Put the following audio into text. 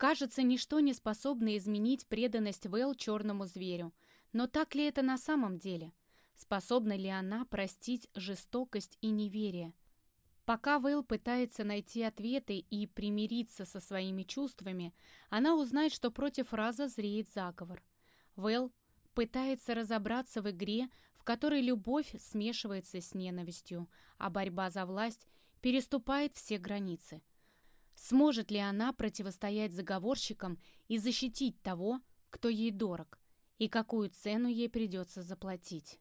Кажется, ничто не способно изменить преданность Вэл черному зверю. Но так ли это на самом деле? Способна ли она простить жестокость и неверие? Пока Вэл пытается найти ответы и примириться со своими чувствами, она узнает, что против Раза зреет заговор. Вэл пытается разобраться в игре, в которой любовь смешивается с ненавистью, а борьба за власть переступает все границы. Сможет ли она противостоять заговорщикам и защитить того, кто ей дорог, и какую цену ей придется заплатить?